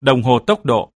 đồng hồ tốc độ.